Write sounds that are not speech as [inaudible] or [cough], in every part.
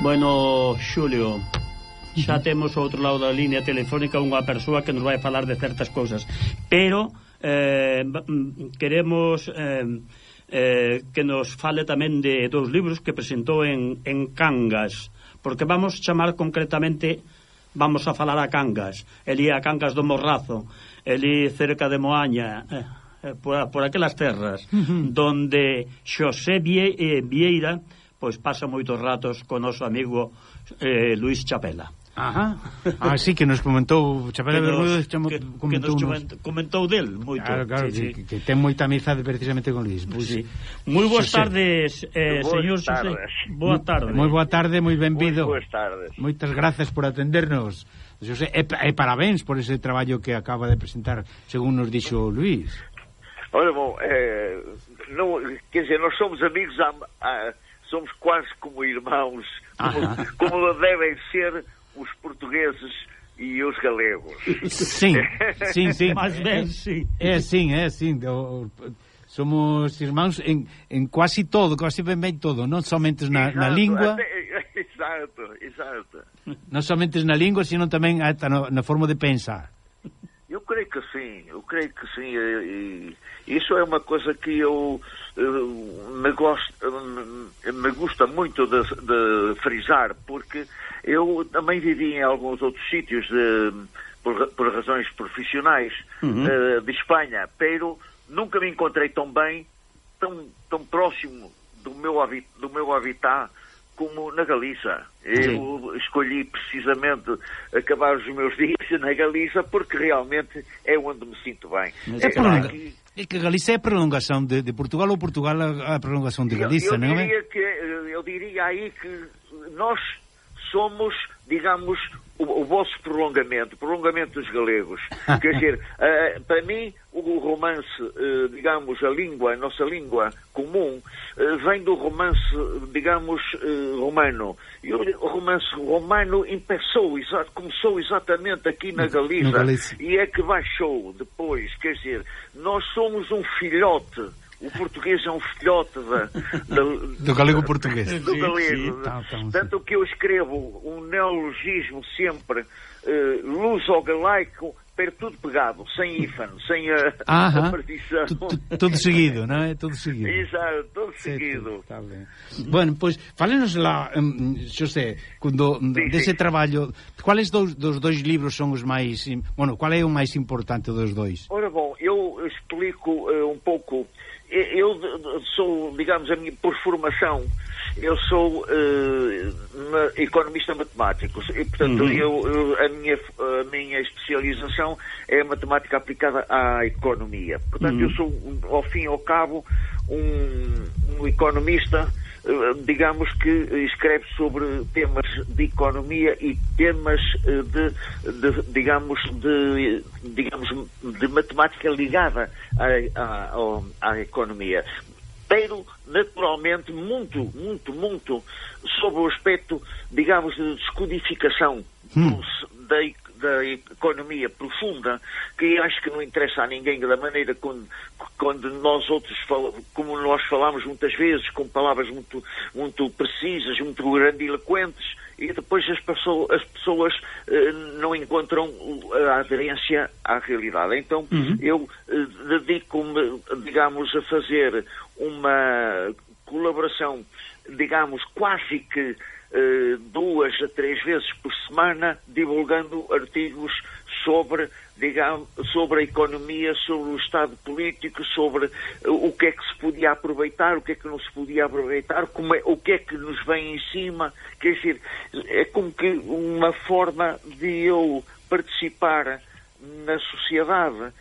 Bueno, Xulio, xa temos ao outro lado da línea telefónica unha persoa que nos vai falar de certas cousas, pero eh, queremos eh, eh, que nos fale tamén de dos libros que presentou en, en Cangas, porque vamos chamar concretamente vamos a falar a Cangas, elí a Cangas do Morrazo, elí cerca de Moaña, eh, eh por, por aquelas terras, uh -huh. donde Xosé Vie, eh, Vieira pois pasa moitos ratos con noso amigo eh, Luis Chapela. Ajá. Ah, sí, que nos comentou Chapela Bermúdez que, que nos comentou, comentou del moito. Claro, claro, sí, sí. Que, que ten moita amizade precisamente con Luis. Pois, sí. Moi boas tardes, eh, boas señor Xosé. Boa tarde. Moi boa tarde, moi benvido. Moi boas tardes. Moitas grazas por atendernos. Xosé, e, e parabéns por ese traballo que acaba de presentar, según nos dixo Luis. Olha, bom, eh, non, quer dizer, nós somos amigos há, há somos quase como irmãos, como, como devem ser os portugueses e os galegos. Sim, [laughs] sim, sim. Mais bem, sim. É assim, é assim. Somos irmãos em, em quase todo, quase bem bem todo, não somente na, exato, na língua. [laughs] Exato, exato. Não somente na língua, sino também até na, na forma de pensar. Eu creio que sim, eu creio que sim. E, e isso é uma coisa que eu me, gosto, me gusta muito de, de, frisar, porque eu também vivi em alguns outros sítios de, por, por, razões profissionais uhum. uh, de Espanha, pero nunca me encontrei tão bem, tão, tão próximo do meu, do meu habitat como na Galiza. Eu escolhi precisamente acabar os meus [laughs] dias na Galiza porque realmente é onde me sinto bem. É, é, aqui, é que Galiza é a prolongação de, de, Portugal ou Portugal a, a prolongação de Galiza, eu, eu não é? Que, eu diria aí que nós somos, digamos, o, o vosso prolongamento, o prolongamento dos galegos. [laughs] Quer dizer, uh, para mim, o romance, uh, digamos, a língua, a nossa língua comum, uh, vem do romance, digamos, romano. E o, romance romano empeçou, exa começou exatamente aqui na Galiza, e é que baixou depois. Quer dizer, nós somos um filhote o português é um filhote da, [laughs] da, do galego português. Do galego. Tá, tá, Tanto que eu escrevo um neologismo sempre uh, luso-galaico, pero tudo pegado, sem hífen, sem a, a partição. Tudo seguido, não é? Tudo seguido. Exato, tudo seguido. Tá bem. Bueno, pois, falenos lá, um, José, quando, sí, desse sí. traballo, quais dos, dos dois livros são os mais... Bueno, qual é o mais importante dos dois? Ora bom, eu explico uh, um pouco eu sou, digamos, a minha, por formação, eu sou uh, economista matemático e, portanto, uhum. eu, eu, a, minha, a minha especialização é a matemática aplicada à economia. Portanto, uhum. eu sou, ao fim e ao cabo, um, um economista eh, digamos que escreve sobre temas de economia e temas eh, de, de digamos de digamos de matemática ligada à, à, à economia pero naturalmente muito muito muito sobre o aspecto digamos de descodificação hum. da, da economia profunda, que acho que não interessa a ninguém da maneira quando, quando nós outros, como nós falamos muitas vezes, com palavras muito, muito precisas, muito grandiloquentes, e depois as pessoas, as pessoas eh, não encontram a aderência à realidade. Então uhum. eu eh, dedico-me, digamos, a fazer uma colaboração, digamos, quase que eh, duas a três vezes por semana divulgando artigos sobre, digamos, sobre a economia, sobre o Estado político, sobre uh, o que é que se podia aproveitar, o que é que não se podia aproveitar, é, o que é que nos vem em cima. Quer dizer, é como que uma forma de eu participar na sociedade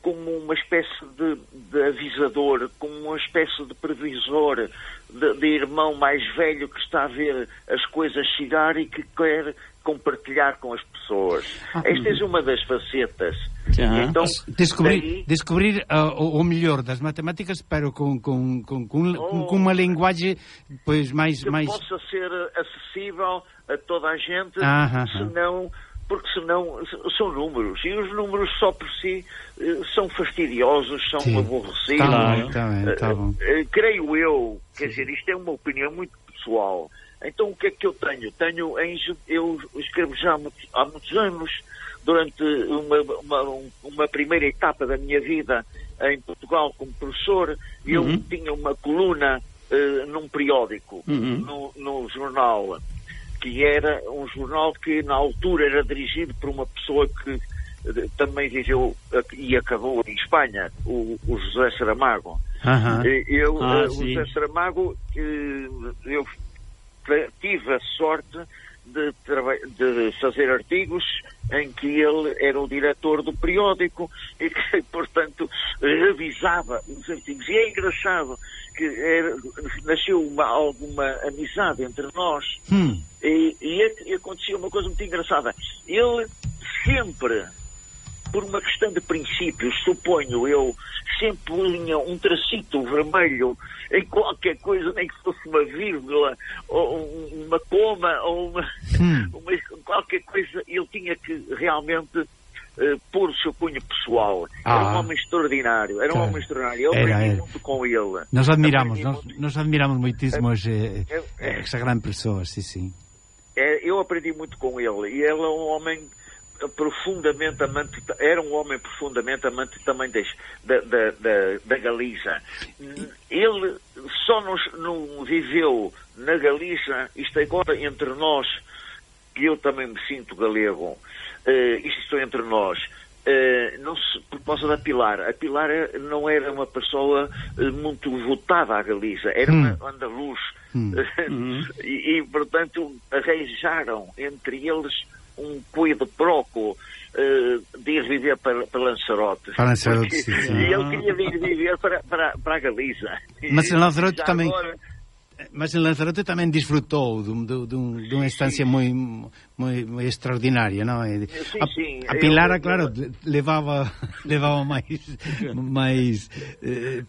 como uma espécie de, de, avisador, como uma espécie de previsor, de, de, irmão mais velho que está a ver as coisas chegar e que quer compartilhar com as pessoas. Ah, Esta é uma das facetas. Então, descobrir, daí... descobrir uh, o melhor das matemáticas, pero com, com, com, com, oh, com uma linguagem pois, mais... Que mais... possa ser acessível a toda a gente, ah, senão porque senão são números e os números só por si eh, são fastidiosos, são Sim. aborrecidos. Tá bem, tá bem, tá bom. Uh, uh, creio eu, quer Sim. dizer, isto é uma opinião muito pessoal. Então o que é que eu tenho? Tenho em, eu escrevo já há muitos, há muitos anos, durante uma, uma, uma, primeira etapa da minha vida em Portugal como professor, eu uhum. tinha uma coluna uh, num periódico, uhum. no, no jornal, que era um jornal que na altura era dirigido por uma pessoa que uh, também viveu e acabou em Espanha, o, o José Saramago. Uhum. Eu, ah, o José Saramago, eu tive a sorte de, de, fazer artigos em que ele era o diretor do periódico e que, [laughs] portanto, revisava os artigos. E é engraçado que era, nasceu uma, alguma amizade entre nós hum. e, e, e acontecia uma coisa muito engraçada. Ele sempre por uma questão de princípios, suponho eu, sempre punha um tracito vermelho em qualquer coisa, nem que fosse uma vírgula, ou uma coma, ou uma, hum. [laughs] uma qualquer coisa, ele tinha que realmente uh, pôr o seu cunho pessoal. Ah. Era um homem extraordinário, era um homem extraordinário. Eu aprendi era. muito com ele. Nós admiramos, nós, muito... nós admiramos muitíssimo é, é, é, essa grande pessoa, sim, sim. É, eu aprendi muito com ele e ele é um homem profundamente amante, era um homem profundamente amante também da, da, da, da Galiza. Ele só nos, não viveu na Galiza, isto agora entre nós, que eu também me sinto galego, uh, isto estou entre nós, Uh, não se, por causa da Pilar. A Pilar não era uma pessoa uh, muito votada à Galiza, era hum. uma andaluz. Hum. [laughs] e, e, portanto, arranjaram entre eles um cuido proco uh, de ir viver para, para Lanzarote. Para Lanzarote, sim, sim. E ele queria vir viver para, para, para a Galiza. Mas em Lanzarote também... Agora... Mas em Lanzarote também desfrutou de, de, de, um, de uma instância muito, muito extraordinária, não? Eh, eh, sim, a, a Pilara, eu... claro, levava, levava [laughs] mais, mais eh,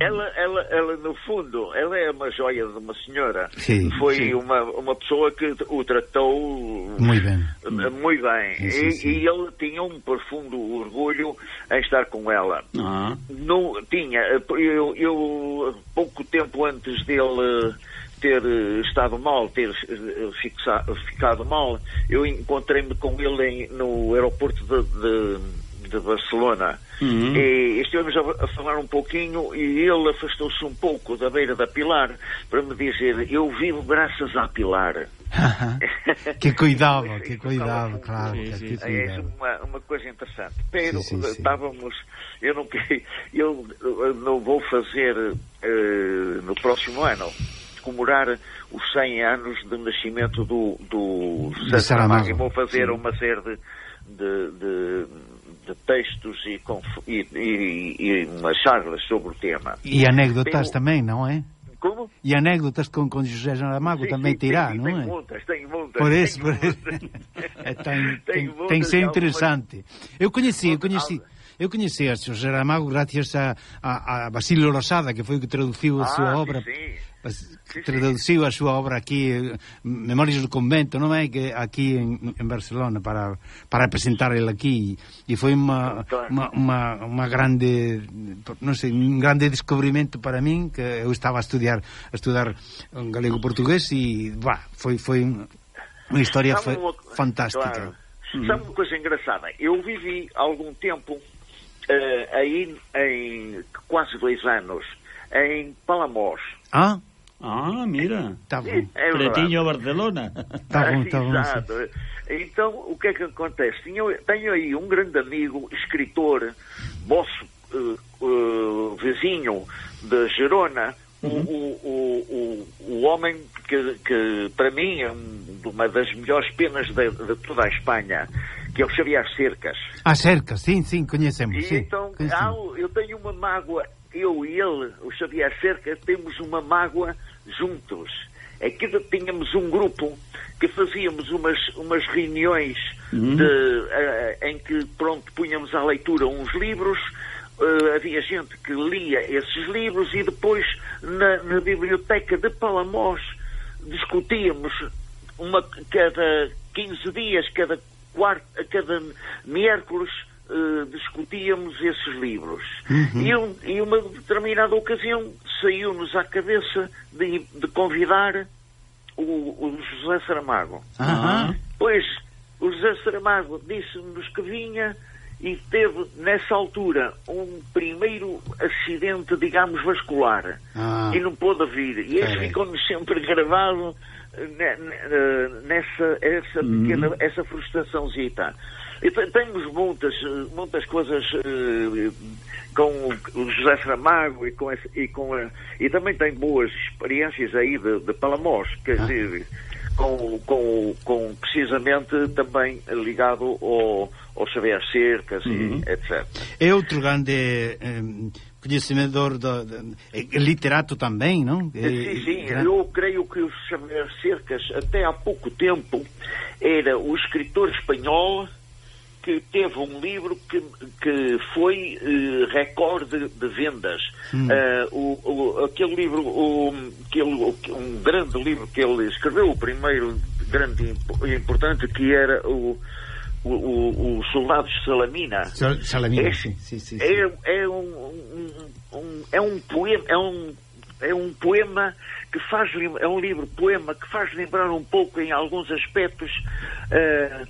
ela, ela, ela, no fundo, ela é uma joia de uma senhora. Sim, Foi sim. Uma, uma pessoa que o tratou muito bem. Muito bem. Sim, sim, e, e, ele tinha um profundo orgulho em estar com ela. Ah. Não, tinha, eu, eu, pouco tempo antes dele ter estado mal, ter fixa, ficado mal, eu encontrei-me com ele em, no aeroporto de, de de Barcelona. Uhum. E estivemos a, a, falar um pouquinho e ele afastou-se um pouco da beira da Pilar para me dizer: Eu vivo graças à Pilar. [laughs] [laughs] que cuidado, que cuidado, claro. Sim, sim, É uma, uma coisa interessante. Pero estávamos, eu não, [laughs] eu não vou fazer uh, no próximo ano comemorar os 100 anos de nascimento do, do Saramago. Vou fazer uma série de, de de textos e, e, e, e umas charlas sobre o tema. E anécdotas também, não é? Como? E anécdotas com, com José Saramago sim, também sim, terá, sim, não tem é? Muitas, tem muitas. Por isso, por isso. é, tem, [laughs] tem, tem, tem que ser interessante. Eu conheci, eu conheci. Eu conheci a José Saramago graças a, a, a Basílio Rosada, que foi o que traduziu a ah, sua obra. Sim pues, traduciu a súa obra aquí Memorias do Convento, non é que aquí en, en Barcelona para para presentar el aquí e foi unha unha unha grande non sei, un grande descubrimento para min que eu estaba a estudiar a estudar galego portugués e va, foi foi unha historia foi fantástica. Claro. Mm. Sabe uma coisa engraçada? Eu vivi algum tempo uh, aí em quase dois anos em Palamós. Ah? Ah, mira. Tá bom. É Pretinho Barcelona. Tá bom, tá bom. Exato. Então, o que é que acontece? Tenho, tenho aí um grande amigo, escritor, vosso uh, uh, vizinho de Gerona, uhum. o, o, o, o, homem que, que para mim é uma das melhores penas de, de toda a Espanha, que é o Xavier Cercas. Ah, Cercas, sim, sim, conhecemos. E sim, então, há, eu tenho uma mágoa eu e ele, o Xavier Cerca, temos uma mágoa juntos. É que tínhamos um grupo que fazíamos umas, umas reuniões uhum. de, uh, em que, pronto, punhamos à leitura uns livros, uh, havia gente que lia esses livros e depois na, na biblioteca de Palamós discutíamos uma, cada 15 dias, cada, quarto, cada miércoles, uh, discutíamos esses livros. Uhum. E, um, e uma determinada ocasião saiu-nos à cabeça de, de convidar o, o José Saramago. Aham. Pois, o José Saramago disse-nos que vinha e teve, nessa altura, um primeiro acidente, digamos, vascular. Ah. E não pôde vir. E Peraí. ficou-nos sempre gravado eh, eh, nessa essa pequena, essa frustraçãozita. E te- temos muitas, eh, muitas coisas eh, com o José Saramago e com esse, e com a, e também tem boas experiências aí de, de Palamós, quer dizer, com, com, com precisamente também ligado ao, ao Xavier Cercas e etc. É outro grande eh, conhecedor, do, de, é literato também, não? É- Sim, sim, é- eu creio que o Xavier Cercas, até há pouco tempo, era o escritor espanhol que teve um livro que, que foi eh, recorde de vendas. Eh, o, o- aquele livro, o, aquele, um grande livro que ele escreveu, o primeiro grande e impo- importante, que era o, o, o, o Soldado de Salamina. Sal- Salamina, É- sim, sim, sim. É, é um, um- um- é um poema, é um, é um poema que faz é um livro poema que faz lembrar um pouco em alguns aspectos eh,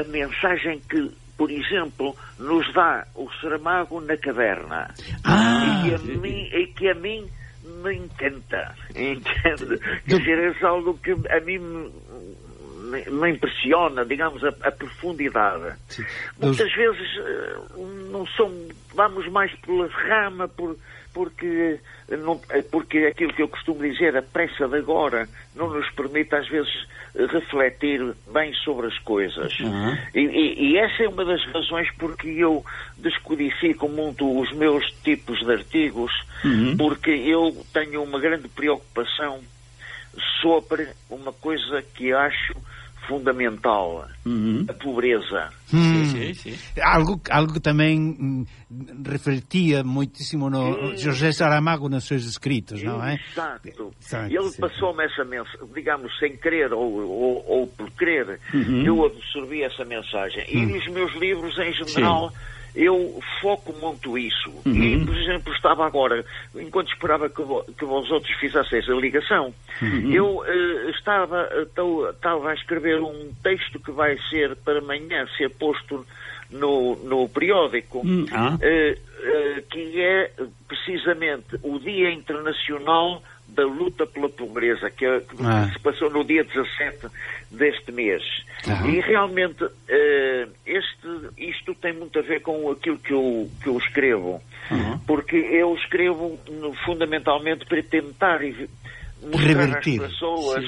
a mensagem que, por exemplo, nos dá o Saramago na caverna. Ah, e, que a mim, e que a mim me encanta. Entende? Quer dizer, é algo que a mim me, me- impressiona, digamos, a, a profundidade. Sim. Muitas vezes eh, não são, vamos mais pela rama, por, porque, não, eh, porque aquilo que eu costumo dizer, a pressa de agora, não nos permite às vezes refletir bem sobre as coisas. Uhum. E, e- e essa é uma das razões porque eu descodifico muito os meus tipos de artigos, Uhum. porque eu tenho uma grande preocupação sobre uma coisa que acho fundamental, Uhum. a pobreza. Hum. Sim, sim, sim. Algo, algo que também hum, refletia muitíssimo no Sim. José Saramago nos seus escritos, não é? Exato. Exato, Ele passou-me essa mensagem, digamos, sem querer ou, ou, ou por querer, Uhum. eu absorvi essa mensagem. E Hum. nos meus livros, em geral, eu foco muito isso. E, Uhum. por exemplo, estava agora, enquanto esperava que, vo- que vós outros fizessem a ligação, Uhum. eu eh, estava, eh, tau- estava a escrever um texto que vai ser para amanhã ser posto no, no periódico. Hum, ah. Eh, eh, que é precisamente o Dia Internacional da Luta pela Pobreza, que, é- que Ah. se passou no dia 17 deste mês. Ah. E realmente eh, este, isto tem muito a ver com aquilo que eu, que eu escrevo, Uhum. porque eu escrevo fundamentalmente para tentar mostrar Revertir. às pessoas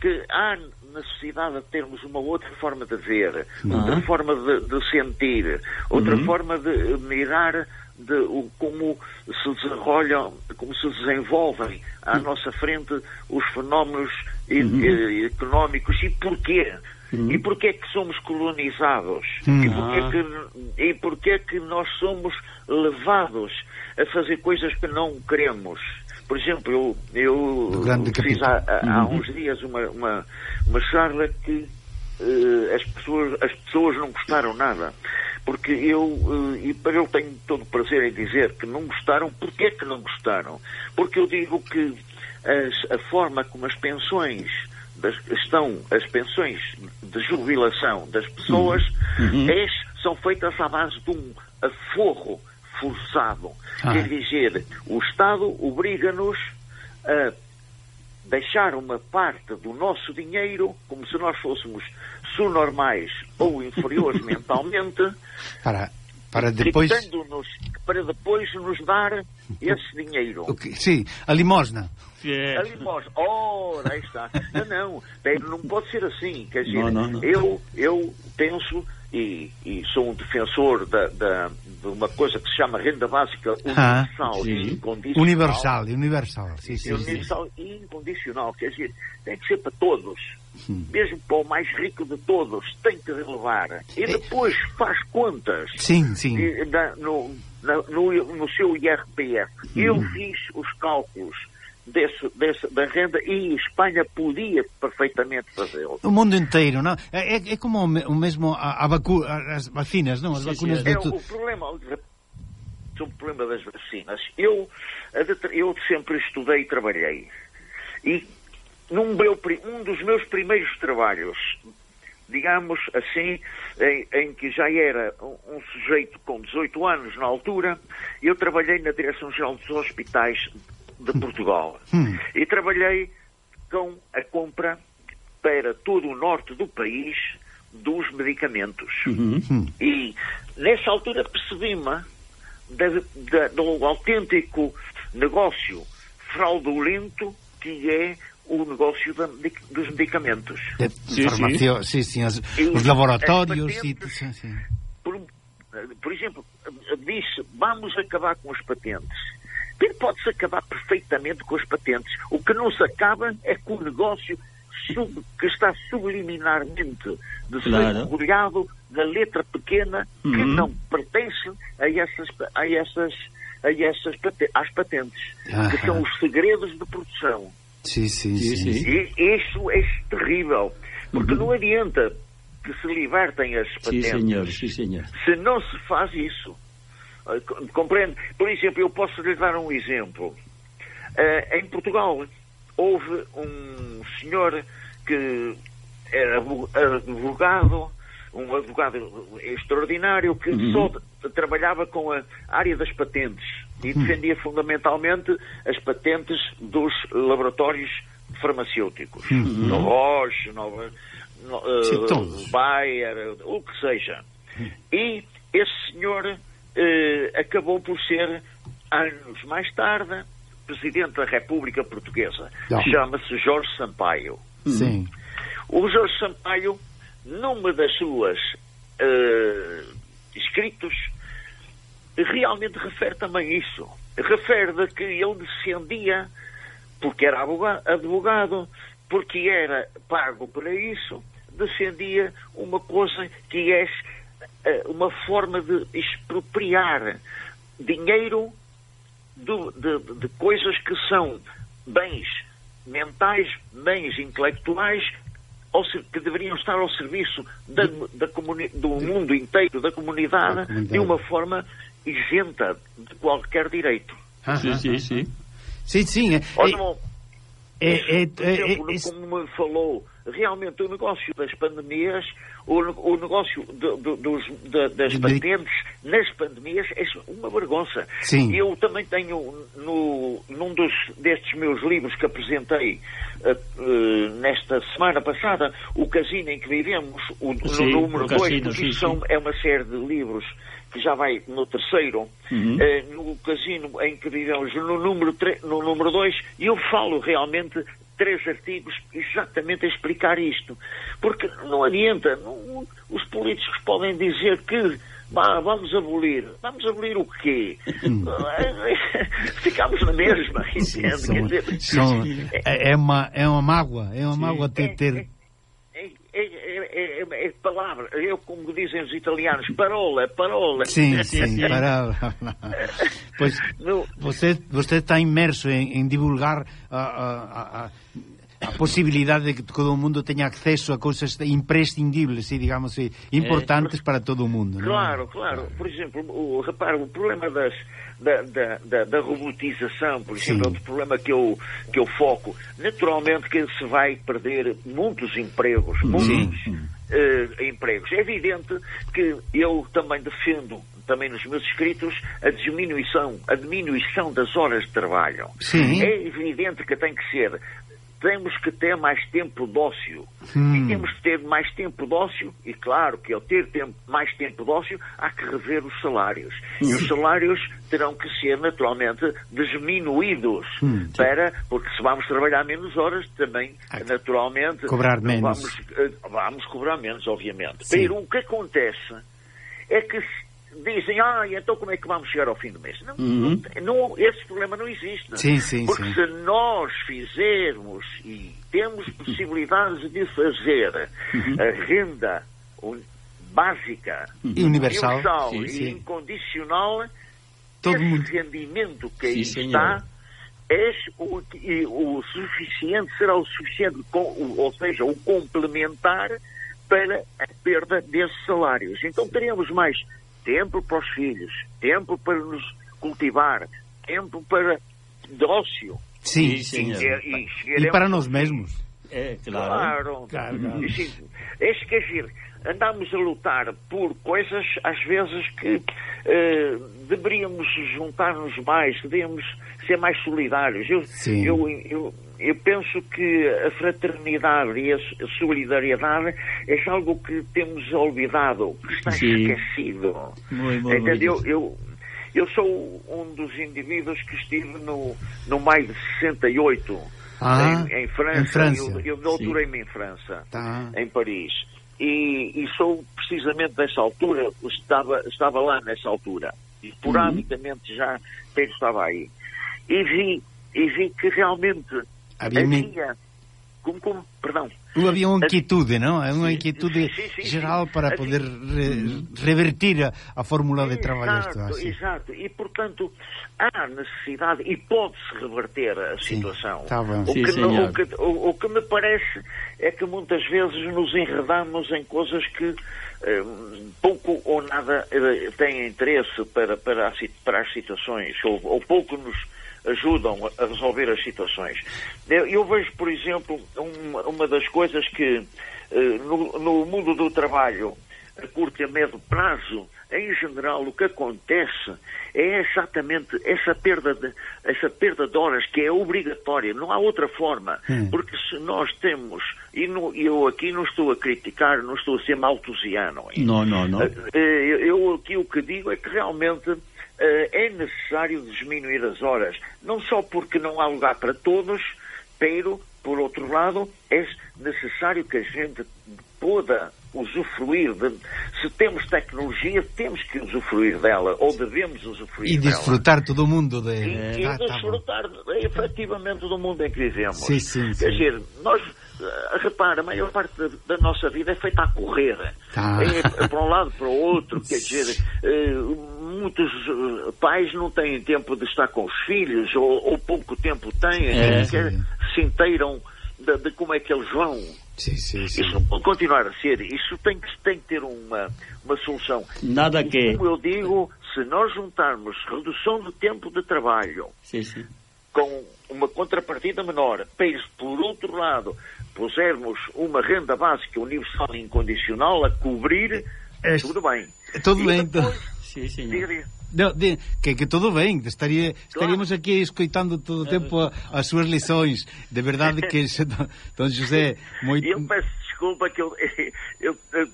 que há necessidade de termos uma outra forma de ver, outra forma de, de sentir, outra forma de mirar de o- como se desenvolvem, como se desenvolvem à nossa frente os fenómenos e- e- económicos e porquê. E porquê é que somos colonizados? E porquê é que, e porquê é que nós somos levados a fazer coisas que não queremos? Por exemplo, eu, eu fiz há, há- há uns dias uma, uma, uma charla que eh, as, pessoas, as pessoas não gostaram nada. Porque eu, eh, e para eu tenho todo o prazer em dizer que não gostaram, porquê que não gostaram? Porque eu digo que as- a forma como as pensões das- estão, as pensões de jubilação das pessoas é- são feitas à base de um aforro forçado. Ah. Quer dizer, o Estado obriga-nos a deixar uma parte do nosso dinheiro, como se nós fôssemos subnormais ou inferiores [laughs] mentalmente, Para, para depois... dictando-nos para depois nos dar esse dinheiro. o que- Sim, a limosna. É. Ali mostra, ora, aí está. Não, não, não pode ser assim. Quer dizer, Não, não, não. Eu, eu penso e, e sou um defensor da, da- de uma coisa que se chama renda básica Ah, universal sim. e incondicional. Universal, universal. Sim, sim, sim. Universal e incondicional, quer dizer, tem que ser para todos. Mesmo para o mais rico de todos, tem que relevar. E depois faz contas Sim, sim. no, no, no seu IRPF. Eu Uhum. fiz os cálculos desse, desse- da renda e Espanha podia perfeitamente fazê-lo. O mundo inteiro, não? É, é- é como o me- o mesmo a, a vacu- as vacinas, não? As Sim, vacunas sim, de É, tu- o problema, o problema das vacinas. Eu, eu sempre estudei e trabalhei. E num meu, um dos meus primeiros trabalhos, digamos assim, em, em, que já era um, um, sujeito com 18 anos na altura, eu trabalhei na Direção-Geral dos Hospitais de Portugal. Hum. E trabalhei com a compra para todo o norte do país dos medicamentos. Uhum. Hum. E nessa altura percebi-me do autêntico negócio fraudulento que é o negócio da, dos medicamentos. É, sim, sim. sim, sim os, os laboratórios. Patentes, e, sim, por, por, exemplo, disse, vamos acabar com as patentes. Ele pode-se acabar perfeitamente com as patentes. O que não se acaba é com o negócio sub, que está subliminarmente de claro. ser da letra pequena uhum. que não pertence a essas, a essas, a essas às patentes, ah, que são os segredos de produção. Sim, sim, sim. sim. E isso é terrível, porque uhum. não adianta que se libertem as patentes. Sim, senhor, sim, senhor. Se não se faz isso. Ah, compreende? Por exemplo, eu posso lhe dar um exemplo. Uh, em Portugal houve um senhor que era advogado, um advogado extraordinário que uhum. só trabalhava com a área das patentes e uhum. defendia fundamentalmente as patentes dos laboratórios farmacêuticos. Uhum. No Roche, no, no uh, Bayer, o que seja. Uhum. E esse senhor uh, acabou por ser, anos mais tarde, Presidente da República Portuguesa. Chama-se Jorge Sampaio. Sim. O Jorge Sampaio, numa das suas uh, escritos, realmente refere também isso. Refere de que ele defendia, porque era advogado, porque era pago para isso, defendia uma coisa que é uma forma de expropriar dinheiro de, de, de coisas que são bens mentais, bens intelectuais que deveriam estar ao serviço da, da do mundo inteiro, da comunidade, de uma forma isenta de qualquer direito. Ah, sim, sim, sim. Sim, sim. É, é, é, é, como me falou, realmente o negócio das pandemias, o, o negócio de, de, dos, de, das patentes nas pandemias é uma vergonha. Sim. Eu também tenho, no, num dos, destes meus livros que apresentei uh, uh, nesta semana passada, o casino em que vivemos, o, Sim, no número 2, porque isso são, é uma série de livros que já vai no terceiro, uhum. uh, no casino em que vivemos, no número 2, no número dois, eu falo realmente três artigos exatamente a explicar isto. Porque não adianta, não, os políticos podem dizer que bah, vamos abolir. Vamos abolir o quê? [laughs] [laughs] Ficamos na mesma, entende? São, dizer, são, é, é, uma, é uma mágoa, é uma mágoa ter, ter é, é, é, é, palavra, eu como dizem os italianos, parola, parola. Sim, [laughs] sim, parola. pois você, você está imerso em, em divulgar a, a, a, a possibilidade de que todo o mundo tenha acesso a coisas imprescindíveis e, digamos, importantes para todo o mundo. Claro, claro. Por exemplo, o, repara, o problema das da, da, da, da robotização, por exemplo, é outro problema que eu, que eu foco. Naturalmente que se vai perder muitos empregos, muitos uh, empregos. É evidente que eu também defendo também nos meus escritos, a diminuição, a diminuição das horas de trabalho. Sim. É evidente que tem que ser temos que ter mais tempo de ócio. Hum. E temos que ter mais tempo de ócio, e claro que ao ter tempo, mais tempo de ócio, há que rever os salários. Hum. E os salários terão que ser naturalmente diminuídos hum. para, porque se vamos trabalhar menos horas, também naturalmente cobrar menos. Vamos, eh, vamos cobrar menos, obviamente. Sim. Pero o que acontece é que dizem, ah, então como é que vamos chegar ao fim do mês? Não, uhum. não, esse problema não existe. Sim, sim, Porque sim. se nós fizermos e temos possibilidades de fazer uhum. a renda básica, uhum. universal, universal sim, e sim. incondicional, Todo esse mundo... rendimento que aí está é o, o suficiente, será o suficiente, ou seja, o complementar para a perda desses salários. Então teremos mais tempo para os filhos, tempo para nos cultivar, tempo para de ócio. Sí, Sí, señor. E, e para nós mesmos. É, claro. Claro. Claro, claro. E, sim, é quer dizer, andamos a lutar por coisas, às vezes, que eh, deveríamos juntar-nos mais, deveríamos ser mais solidários. Eu, Sim. eu, eu, eu penso que a fraternidade e a solidariedade é algo que temos olvidado, que está Sim. esquecido. Muito, muito Entendeu? bonito. Eu, eu sou um dos indivíduos que estive no, no maio de 68 Ah, em, em França. em França. Eu, eu doutorei-me em França, Tá. em Paris. E, e sou precisamente dessa altura, estava, estava lá nessa altura. E Uhum. esporadicamente já Pedro estava aí. E vi, e vi que realmente Havia havia. Como, como, perdão. Havia uma inquietude, não? É uma inquietude sim, sim, sim. geral para Assim- poder re- revertir a, a fórmula de trabalho. Exato, assim. exato. E, portanto, há necessidade e pode-se reverter a Sim, situação. tá bem. o, Sim, que, não- o, que, o- o que me parece é que muitas vezes nos enredamos em coisas que eh, pouco ou nada eh, têm interesse para, para, a para as situações, ou, ou pouco nos ajudam a, resolver as situações. Eu, eu vejo, por exemplo, uma, uma das coisas que eh, no, no mundo do trabalho a curto e a médio prazo, em geral, o que acontece é exatamente essa perda de, essa perda de horas que é obrigatória, não há outra forma. Hum. Porque se nós temos, e no- eu aqui não estou a criticar, não estou a ser maltusiano. Não, não, não. Eh, Eu aqui o que digo é que realmente eh, é necessário diminuir as horas, não só porque não há lugar para todos, pero, por outro lado, é necessário que a gente possa usufruir de, se temos tecnologia, temos que usufruir dela, ou devemos usufruir E dela. desfrutar todo mundo de... E, e Ah, tá desfrutar efetivamente do mundo em que vivemos. Sim, sim, Quer sim. dizer, nós, eh, repara, a maior parte da, da nossa vida é feita a correr. Tá. É, para um lado, para o outro. Quer [laughs] dizer, eh, muitos eh, pais não têm tempo de estar com os filhos, ou, ou pouco tempo têm, É, nem sequer sim. se inteiram de, de como é que eles vão. Sim, sim, sim. Isso não pode continuar a ser. Isso tem que, tem que ter uma, uma solução. Nada E que... Como eu digo, se nós juntarmos redução do tempo de trabalho Sim, sim. com uma contrapartida menor, mas, por outro lado, pusermos uma renda básica universal e incondicional a cobrir, É- tudo bem. Tudo E bem, depois, Sim, senhor. No, de, que, que todo ben, estaría, estaríamos aquí escoitando todo o tempo a, as súas lições. De verdade que [laughs] don, José. E eu peço desculpa que eu, [laughs] eu, eu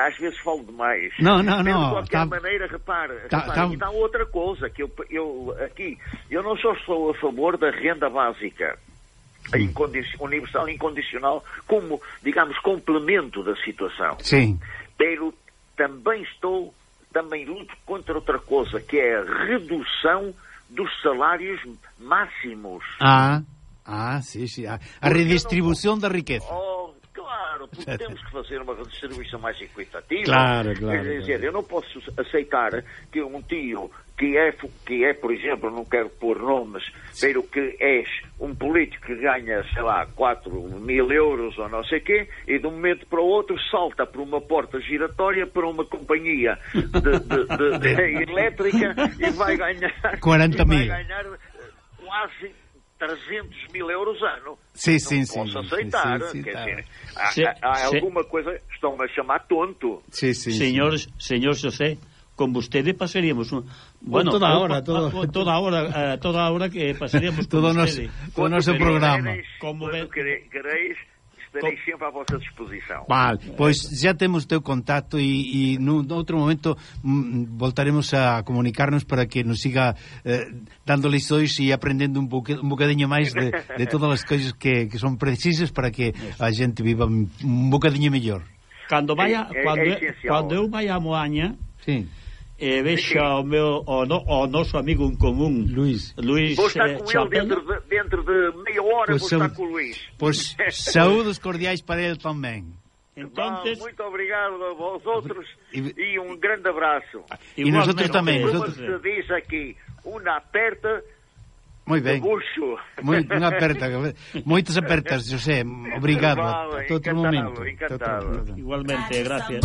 às vezes falo demais. Não, não, Mas, não, De qualquer tá- maneira, repare, tá- repare tá- e dá outra coisa, que eu, eu aqui, eu não só estou a favor da renda básica universal incondicional como, digamos, complemento da situação. Sim, Pero também estou, também luto contra outra coisa, que é a redução dos salários máximos. ah, ah, sí, sí, a, a Porque redistribución da riqueza. Oh, porque temos que fazer uma redistribuição mais equitativa. Claro, claro, Quer dizer, claro. eu não posso aceitar que um tio que é, que é, por exemplo, não quero pôr nomes, pero que és um político que ganha, sei lá, 4 mil euros ou não sei quê, e de um momento para o outro salta por uma porta giratória para uma companhia de, de- de- [laughs] elétrica e vai ganhar 40 e vai mil. ganhar eh, quase 300 mil euros ano. Sim, sim, não sim. Posso aceitar. Sim, sim, quer tá. dizer, há, se, há se, alguma coisa estão-me a chamar tonto. Sim, sim. Senhores, senhor José, con vostede pasaríamos un bueno, toda a hora, todo, a, toda a hora, eh, toda a hora que pasaríamos todo [laughs] con todo vostede. Nos, todo o noso programa. Como quereis, estarei sempre à vossa disposição. Vale, pois já temos teu contacto e, e outro momento mm, voltaremos a comunicarnos para que nos siga eh, dando lições e aprendendo un, boque, un bocadinho máis de, de todas as coisas que, que son precisas para que a gente viva un bocadinho mellor. Cando vaya, É- é esencial. cando eu vaya a Moaña, Sí, Eh, e vexa o meu o, no, o noso amigo en común Luís Luís vou estar eh, con dentro de, dentro de meia hora pois vou estar saúde, con Luís pois [laughs] saúdos cordiais para ele tamén Entonces, Bom, muito obrigado a vós outros e, e um grande abraço. E, nós outros. Como outros... se diz aqui, uma aperta Moi ben. Buxo. Moi, unha aperta. [laughs] Moitas apertas, José. Obrigado. Vale, todo outro momento. Encantado. Igualmente, gracias.